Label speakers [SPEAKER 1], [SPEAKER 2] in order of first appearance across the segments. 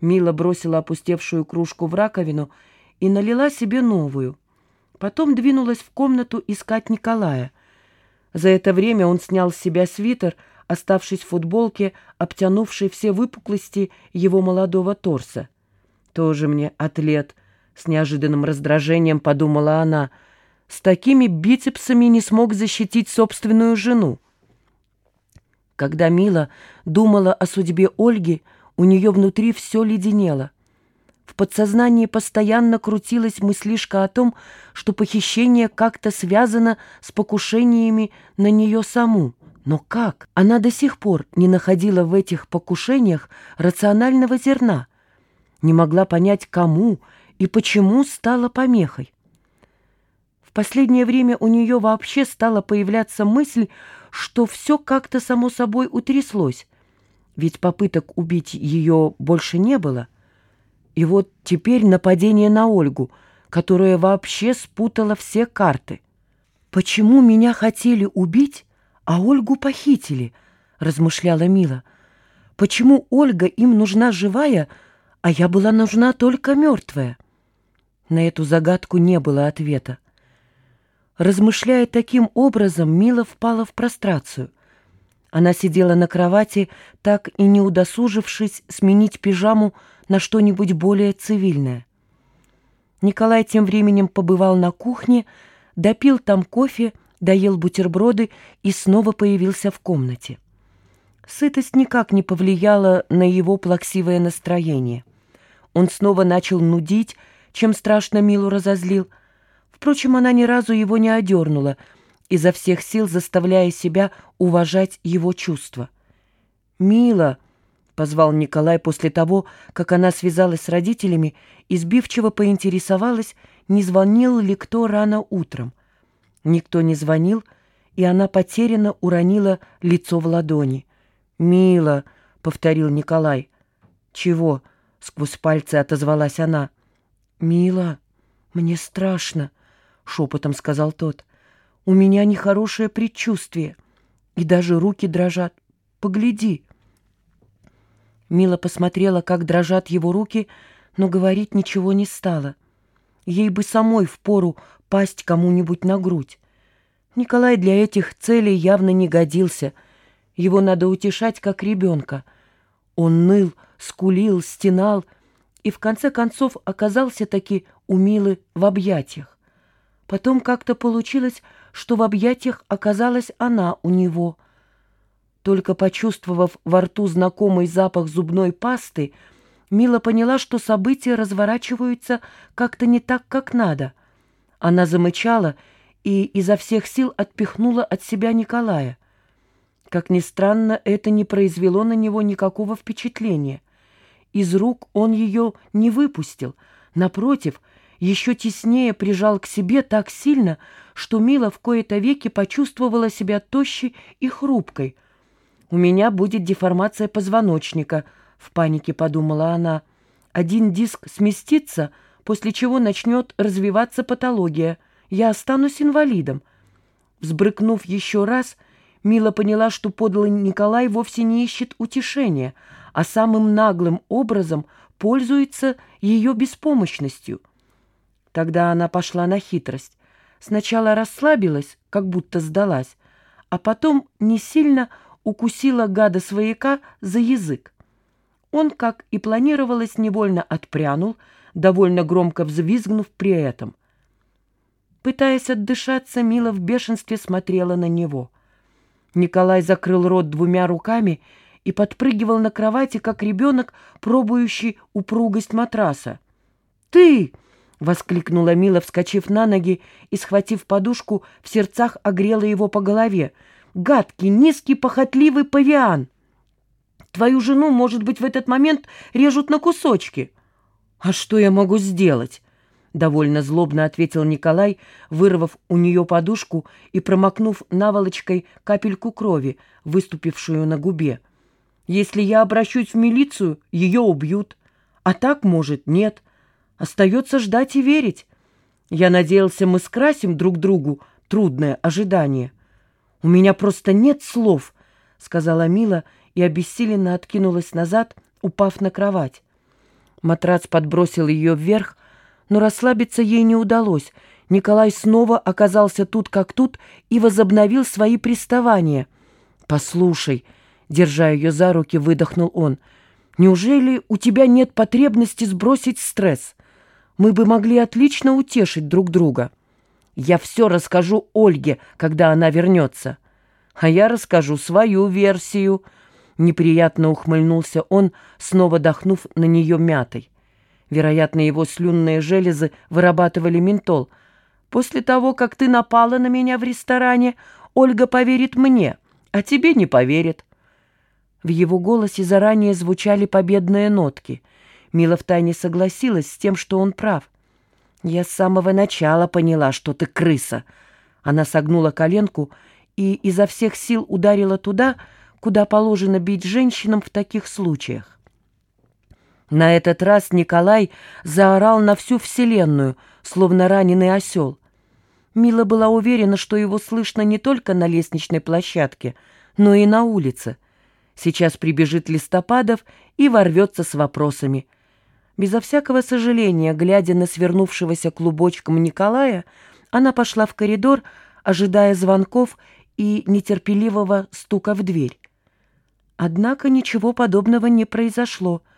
[SPEAKER 1] Мила бросила опустевшую кружку в раковину и налила себе новую. Потом двинулась в комнату искать Николая. За это время он снял с себя свитер, оставшись в футболке, обтянувшей все выпуклости его молодого торса. «Тоже мне атлет», — с неожиданным раздражением подумала она. «С такими бицепсами не смог защитить собственную жену». Когда Мила думала о судьбе Ольги, у нее внутри все леденело. В подсознании постоянно крутилась мыслишка о том, что похищение как-то связано с покушениями на нее саму. Но как? Она до сих пор не находила в этих покушениях рационального зерна, не могла понять, кому и почему стала помехой. В последнее время у нее вообще стала появляться мысль, что все как-то само собой утряслось, ведь попыток убить ее больше не было. И вот теперь нападение на Ольгу, которая вообще спутала все карты. «Почему меня хотели убить, а Ольгу похитили?» — размышляла Мила. «Почему Ольга им нужна живая, а я была нужна только мертвая?» На эту загадку не было ответа. Размышляя таким образом, Мила впала в прострацию. Она сидела на кровати, так и не удосужившись сменить пижаму на что-нибудь более цивильное. Николай тем временем побывал на кухне, допил там кофе, доел бутерброды и снова появился в комнате. Сытость никак не повлияла на его плаксивое настроение. Он снова начал нудить, чем страшно Милу разозлил, Впрочем, она ни разу его не одернула, изо всех сил заставляя себя уважать его чувства. «Мила!» — позвал Николай после того, как она связалась с родителями и сбивчиво поинтересовалась, не звонил ли кто рано утром. Никто не звонил, и она потерянно уронила лицо в ладони. «Мила!» — повторил Николай. «Чего?» — сквозь пальцы отозвалась она. «Мила, мне страшно!» шепотом сказал тот. «У меня нехорошее предчувствие, и даже руки дрожат. Погляди». Мила посмотрела, как дрожат его руки, но говорить ничего не стала. Ей бы самой впору пасть кому-нибудь на грудь. Николай для этих целей явно не годился. Его надо утешать, как ребенка. Он ныл, скулил, стенал и в конце концов оказался таки у Милы в объятиях. Потом как-то получилось, что в объятиях оказалась она у него. Только почувствовав во рту знакомый запах зубной пасты, Мила поняла, что события разворачиваются как-то не так, как надо. Она замычала и изо всех сил отпихнула от себя Николая. Как ни странно, это не произвело на него никакого впечатления. Из рук он ее не выпустил. Напротив — еще теснее прижал к себе так сильно, что Мила в кои-то веки почувствовала себя тощей и хрупкой. «У меня будет деформация позвоночника», — в панике подумала она. «Один диск сместится, после чего начнет развиваться патология. Я останусь инвалидом». Взбрыкнув еще раз, Мила поняла, что подлый Николай вовсе не ищет утешения, а самым наглым образом пользуется ее беспомощностью — Тогда она пошла на хитрость. Сначала расслабилась, как будто сдалась, а потом не сильно укусила гада свояка за язык. Он, как и планировалось, невольно отпрянул, довольно громко взвизгнув при этом. Пытаясь отдышаться, Мила в бешенстве смотрела на него. Николай закрыл рот двумя руками и подпрыгивал на кровати, как ребенок, пробующий упругость матраса. «Ты!» — воскликнула Мила, вскочив на ноги и, схватив подушку, в сердцах огрела его по голове. «Гадкий, низкий, похотливый павиан! Твою жену, может быть, в этот момент режут на кусочки!» «А что я могу сделать?» — довольно злобно ответил Николай, вырвав у нее подушку и промокнув наволочкой капельку крови, выступившую на губе. «Если я обращусь в милицию, ее убьют. А так, может, нет». Остается ждать и верить. Я надеялся, мы скрасим друг другу трудное ожидание. «У меня просто нет слов», — сказала Мила и обессиленно откинулась назад, упав на кровать. Матрац подбросил ее вверх, но расслабиться ей не удалось. Николай снова оказался тут как тут и возобновил свои приставания. «Послушай», — держа ее за руки, выдохнул он, — «неужели у тебя нет потребности сбросить стресс? Мы бы могли отлично утешить друг друга. Я все расскажу Ольге, когда она вернется. А я расскажу свою версию», — неприятно ухмыльнулся он, снова дохнув на нее мятой. Вероятно, его слюнные железы вырабатывали ментол. «После того, как ты напала на меня в ресторане, Ольга поверит мне, а тебе не поверит». В его голосе заранее звучали победные нотки. Мила втайне согласилась с тем, что он прав. «Я с самого начала поняла, что ты крыса». Она согнула коленку и изо всех сил ударила туда, куда положено бить женщинам в таких случаях. На этот раз Николай заорал на всю вселенную, словно раненый осел. Мила была уверена, что его слышно не только на лестничной площадке, но и на улице. Сейчас прибежит Листопадов и ворвется с вопросами. Безо всякого сожаления, глядя на свернувшегося клубочком Николая, она пошла в коридор, ожидая звонков и нетерпеливого стука в дверь. Однако ничего подобного не произошло —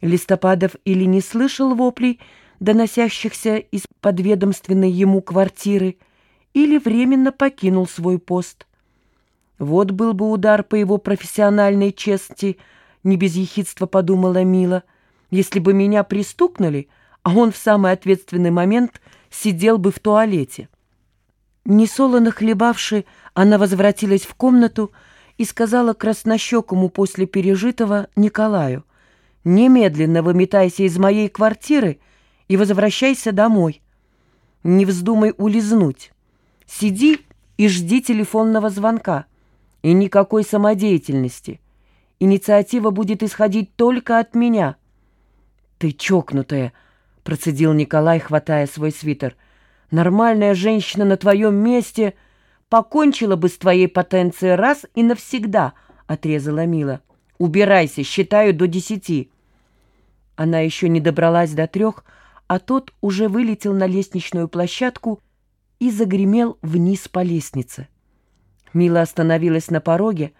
[SPEAKER 1] Листопадов или не слышал воплей, доносящихся из подведомственной ему квартиры, или временно покинул свой пост. Вот был бы удар по его профессиональной чести, не без ехидства подумала Мила, если бы меня пристукнули, а он в самый ответственный момент сидел бы в туалете. Несолоно хлебавши, она возвратилась в комнату и сказала краснощекому после пережитого Николаю — Немедленно выметайся из моей квартиры и возвращайся домой. Не вздумай улизнуть. Сиди и жди телефонного звонка. И никакой самодеятельности. Инициатива будет исходить только от меня. Ты чокнутая, процедил Николай, хватая свой свитер. Нормальная женщина на твоем месте покончила бы с твоей потенцией раз и навсегда, отрезала Мила. Убирайся, считаю до десяти. Она еще не добралась до трех, а тот уже вылетел на лестничную площадку и загремел вниз по лестнице. Мила остановилась на пороге.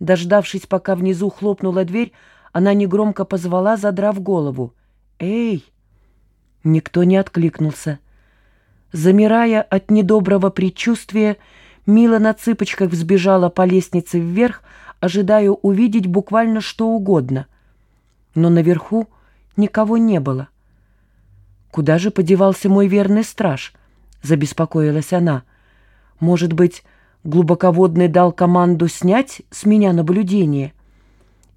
[SPEAKER 1] Дождавшись, пока внизу хлопнула дверь, она негромко позвала, задрав голову. «Эй!» Никто не откликнулся. Замирая от недоброго предчувствия, Мила на цыпочках взбежала по лестнице вверх, ожидая увидеть буквально что угодно. Но наверху никого не было. «Куда же подевался мой верный страж?» — забеспокоилась она. «Может быть, глубоководный дал команду снять с меня наблюдение?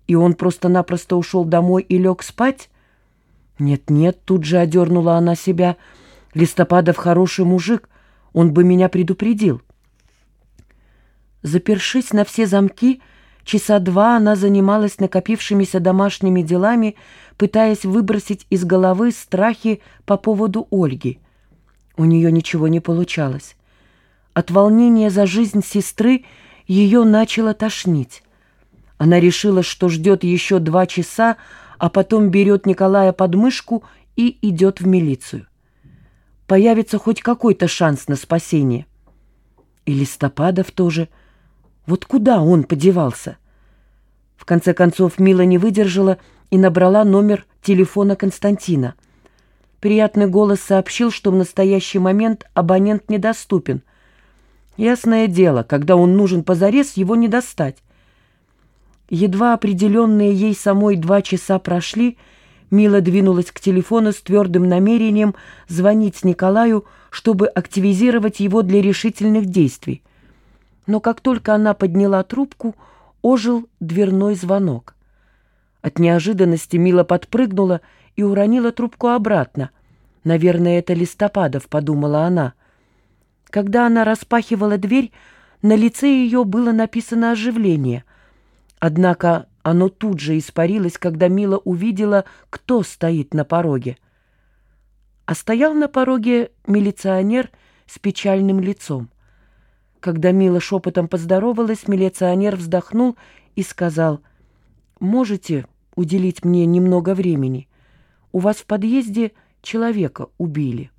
[SPEAKER 1] И он просто-напросто ушел домой и лег спать?» «Нет-нет», — тут же одернула она себя. «Листопадов хороший мужик, он бы меня предупредил». Запершись на все замки, — Часа два она занималась накопившимися домашними делами, пытаясь выбросить из головы страхи по поводу Ольги. У нее ничего не получалось. От волнения за жизнь сестры ее начало тошнить. Она решила, что ждет еще два часа, а потом берет Николая под мышку и идет в милицию. Появится хоть какой-то шанс на спасение. И Листопадов тоже – вот куда он подевался? В конце концов Мила не выдержала и набрала номер телефона Константина. Приятный голос сообщил, что в настоящий момент абонент недоступен. Ясное дело, когда он нужен позарез, его не достать. Едва определенные ей самой два часа прошли, Мила двинулась к телефону с твердым намерением звонить Николаю, чтобы активизировать его для решительных действий но как только она подняла трубку, ожил дверной звонок. От неожиданности Мила подпрыгнула и уронила трубку обратно. «Наверное, это Листопадов», — подумала она. Когда она распахивала дверь, на лице ее было написано оживление. Однако оно тут же испарилось, когда Мила увидела, кто стоит на пороге. А стоял на пороге милиционер с печальным лицом. Когда Мила шепотом поздоровалась, милиционер вздохнул и сказал, «Можете уделить мне немного времени? у вас в подъезде человека убили».